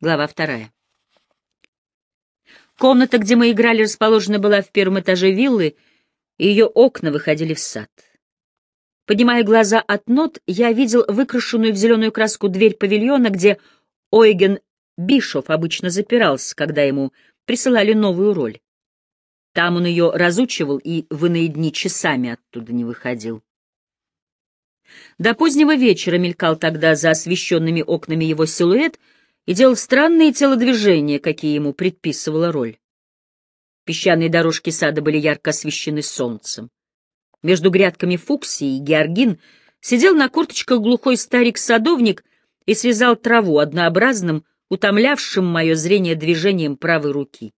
Глава вторая. Комната, где мы играли, расположена была в первом этаже виллы, и ее окна выходили в сад. Поднимая глаза от нот, я видел выкрашенную в зеленую краску дверь павильона, где Ойген Бишов обычно запирался, когда ему присылали новую роль. Там он ее разучивал и в иные дни часами оттуда не выходил. До позднего вечера мелькал тогда за освещенными окнами его силуэт и делал странные телодвижения, какие ему предписывала роль. Песчаные дорожки сада были ярко освещены солнцем. Между грядками фуксии и георгин сидел на курточках глухой старик-садовник и срезал траву однообразным, утомлявшим мое зрение движением правой руки.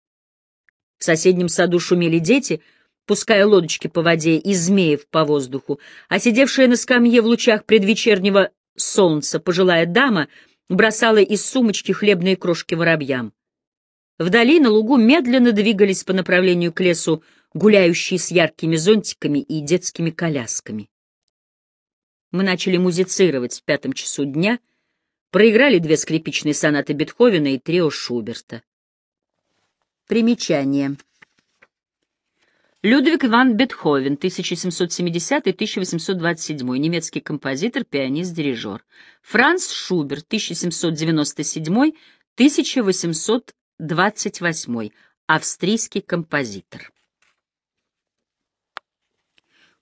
В соседнем саду шумели дети, пуская лодочки по воде и змеев по воздуху, а сидевшая на скамье в лучах предвечернего солнца пожилая дама бросала из сумочки хлебные крошки воробьям. Вдали на лугу медленно двигались по направлению к лесу гуляющие с яркими зонтиками и детскими колясками. Мы начали музицировать в пятом часу дня, проиграли две скрипичные сонаты Бетховена и трио Шуберта. Примечание. Людвиг Иван Бетховен, 1770-1827, немецкий композитор, пианист, дирижер. Франц Шуберт, 1797-1828, австрийский композитор.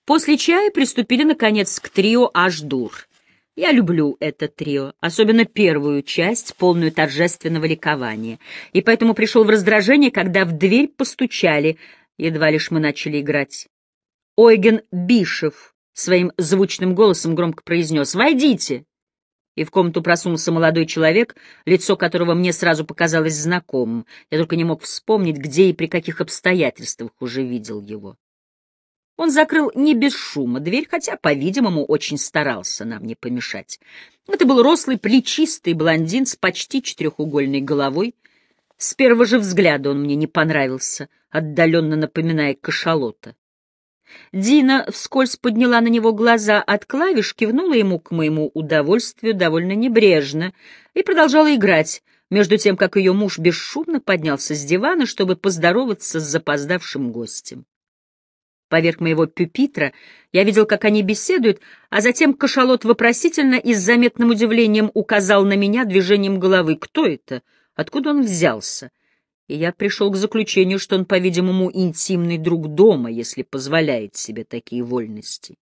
После чая приступили, наконец, к трио «Аш-Дур». Я люблю это трио, особенно первую часть, полную торжественного ликования, и поэтому пришел в раздражение, когда в дверь постучали, едва лишь мы начали играть. Ойген Бишев своим звучным голосом громко произнес «Войдите!» И в комнату просунулся молодой человек, лицо которого мне сразу показалось знакомым. Я только не мог вспомнить, где и при каких обстоятельствах уже видел его. Он закрыл не без шума дверь, хотя, по-видимому, очень старался нам не помешать. Это был рослый, плечистый блондин с почти четырехугольной головой. С первого же взгляда он мне не понравился, отдаленно напоминая кашалота. Дина вскользь подняла на него глаза от клавиш, кивнула ему к моему удовольствию довольно небрежно и продолжала играть, между тем, как ее муж бесшумно поднялся с дивана, чтобы поздороваться с запоздавшим гостем. Поверх моего пюпитра я видел, как они беседуют, а затем кашалот вопросительно и с заметным удивлением указал на меня движением головы. Кто это? Откуда он взялся? И я пришел к заключению, что он, по-видимому, интимный друг дома, если позволяет себе такие вольности.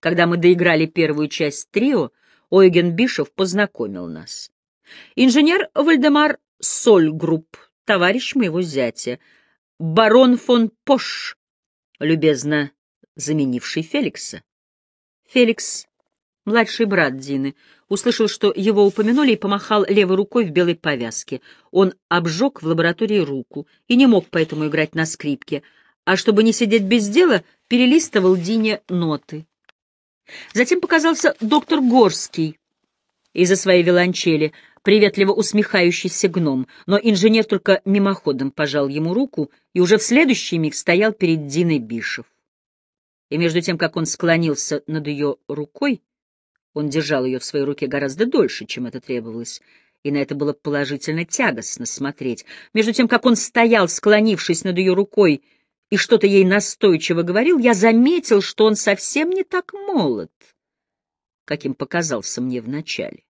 Когда мы доиграли первую часть трио, Ойген Бишев познакомил нас. Инженер Вальдемар Сольгрупп, товарищ моего зятя, барон фон Пош, любезно заменивший Феликса. Феликс, младший брат Дины, услышал, что его упомянули, и помахал левой рукой в белой повязке. Он обжег в лаборатории руку и не мог поэтому играть на скрипке, а чтобы не сидеть без дела, перелистывал Дине ноты. Затем показался доктор Горский из-за своей виолончели, приветливо усмехающийся гном, но инженер только мимоходом пожал ему руку и уже в следующий миг стоял перед Диной Бишев. И между тем, как он склонился над ее рукой, он держал ее в своей руке гораздо дольше, чем это требовалось, и на это было положительно тягостно смотреть. Между тем, как он стоял, склонившись над ее рукой, и что-то ей настойчиво говорил, я заметил, что он совсем не так молод, каким показался мне вначале.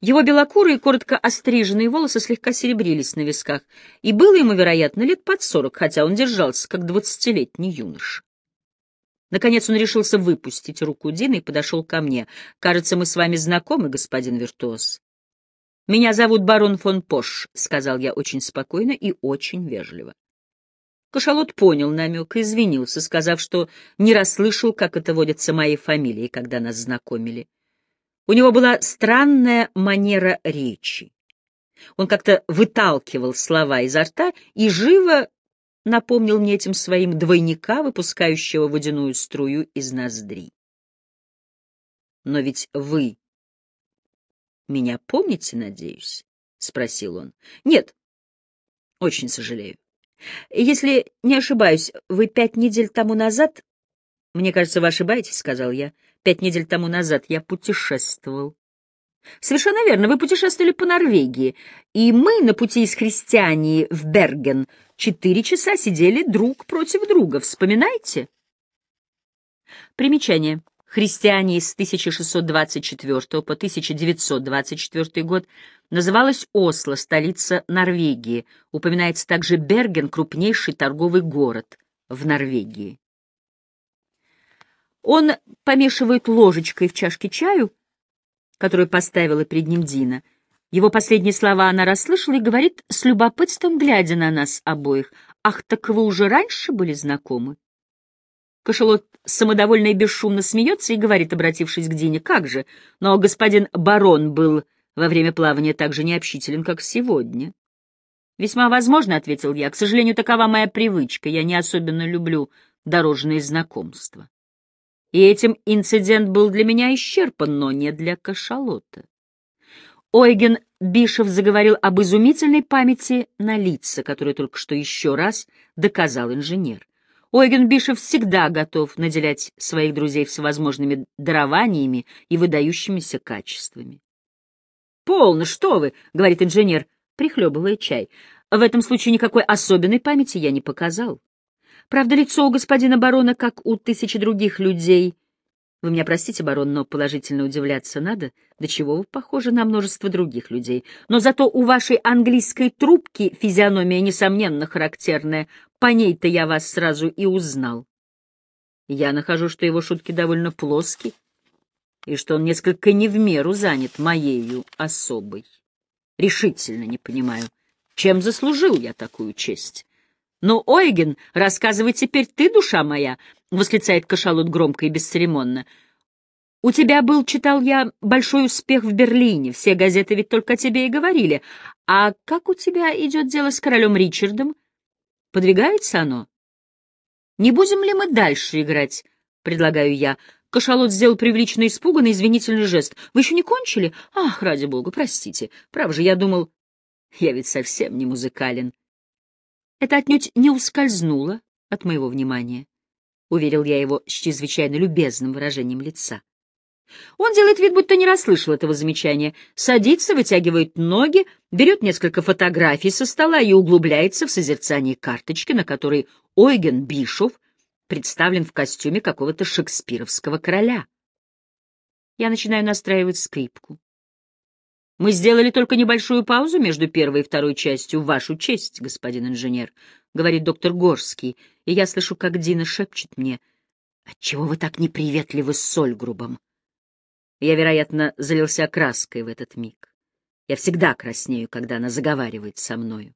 Его белокурые, коротко остриженные волосы слегка серебрились на висках, и было ему, вероятно, лет под сорок, хотя он держался, как двадцатилетний юноша. Наконец он решился выпустить руку Дины и подошел ко мне. «Кажется, мы с вами знакомы, господин Виртуоз». «Меня зовут барон фон Пош», — сказал я очень спокойно и очень вежливо. Кашалот понял намек и извинился, сказав, что не расслышал, как это водится моей фамилией, когда нас знакомили. У него была странная манера речи. Он как-то выталкивал слова изо рта и живо напомнил мне этим своим двойника, выпускающего водяную струю из ноздрей. «Но ведь вы меня помните, надеюсь?» — спросил он. «Нет, очень сожалею. Если не ошибаюсь, вы пять недель тому назад «Мне кажется, вы ошибаетесь», — сказал я. «Пять недель тому назад я путешествовал». Совершенно верно, вы путешествовали по Норвегии, и мы на пути из Христиании в Берген четыре часа сидели друг против друга, вспоминаете? Примечание. Христиане с 1624 по 1924 год называлась Осло, столица Норвегии. Упоминается также Берген, крупнейший торговый город в Норвегии. Он помешивает ложечкой в чашке чаю, которую поставила перед ним Дина. Его последние слова она расслышала и говорит с любопытством, глядя на нас обоих. «Ах, так вы уже раньше были знакомы?» Кошелот самодовольно и бесшумно смеется и говорит, обратившись к Дине, «Как же? Но господин барон был во время плавания так же необщителен, как сегодня». «Весьма возможно», — ответил я. «К сожалению, такова моя привычка. Я не особенно люблю дорожные знакомства». И этим инцидент был для меня исчерпан, но не для кашалота. Ойген Бишев заговорил об изумительной памяти на лица, которую только что еще раз доказал инженер. Ойген Бишев всегда готов наделять своих друзей всевозможными дарованиями и выдающимися качествами. «Полно, что вы!» — говорит инженер, прихлебывая чай. «В этом случае никакой особенной памяти я не показал. Правда, лицо у господина барона, как у тысячи других людей. Вы меня простите, барон, но положительно удивляться надо, до чего вы похожи на множество других людей. Но зато у вашей английской трубки физиономия, несомненно, характерная, по ней-то я вас сразу и узнал. Я нахожу, что его шутки довольно плоские, и что он несколько не в меру занят моею особой. Решительно не понимаю, чем заслужил я такую честь. «Ну, Ойген, рассказывай теперь ты, душа моя!» — восклицает кашалот громко и бесцеремонно. «У тебя был, читал я, большой успех в Берлине, все газеты ведь только о тебе и говорили. А как у тебя идет дело с королем Ричардом?» Подвигается оно? Не будем ли мы дальше играть? Предлагаю я. Кашалот сделал привлеченно испуганный извинительный жест. Вы еще не кончили? Ах, ради бога, простите. Прав же, я думал... Я ведь совсем не музыкален. Это отнюдь не ускользнуло от моего внимания. Уверил я его с чрезвычайно любезным выражением лица. Он делает вид, будто не расслышал этого замечания, садится, вытягивает ноги, берет несколько фотографий со стола и углубляется в созерцание карточки, на которой Ойген Бишов представлен в костюме какого-то шекспировского короля. Я начинаю настраивать скрипку. Мы сделали только небольшую паузу между первой и второй частью, в вашу честь, господин инженер, — говорит доктор Горский, и я слышу, как Дина шепчет мне, — отчего вы так неприветливы с Сольгрубом? Я, вероятно, залился краской в этот миг. Я всегда краснею, когда она заговаривает со мною.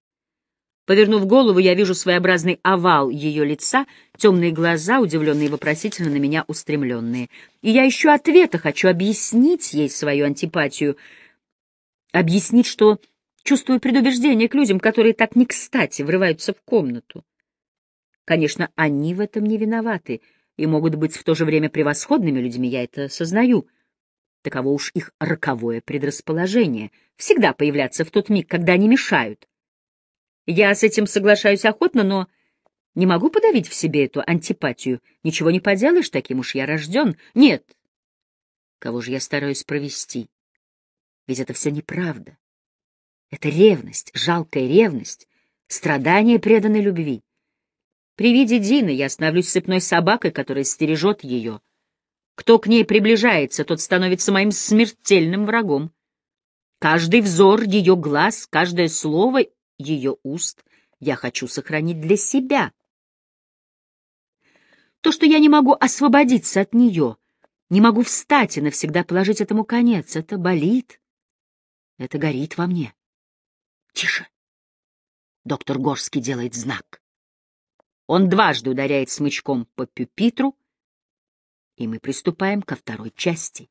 Повернув голову, я вижу своеобразный овал ее лица, темные глаза, удивленные и вопросительно на меня устремленные. И я ищу ответа, хочу объяснить ей свою антипатию, объяснить, что чувствую предубеждение к людям, которые так не кстати врываются в комнату. Конечно, они в этом не виноваты и могут быть в то же время превосходными людьми, я это сознаю — Таково уж их роковое предрасположение — всегда появляться в тот миг, когда они мешают. Я с этим соглашаюсь охотно, но не могу подавить в себе эту антипатию. Ничего не поделаешь, таким уж я рожден. Нет. Кого же я стараюсь провести? Ведь это все неправда. Это ревность, жалкая ревность, страдание преданной любви. При виде Дины я становлюсь цепной собакой, которая стережет ее, кто к ней приближается, тот становится моим смертельным врагом. Каждый взор ее глаз, каждое слово ее уст я хочу сохранить для себя. То, что я не могу освободиться от нее, не могу встать и навсегда положить этому конец, это болит, это горит во мне. Тише. Доктор Горский делает знак. Он дважды ударяет смычком по пюпитру, и мы приступаем ко второй части.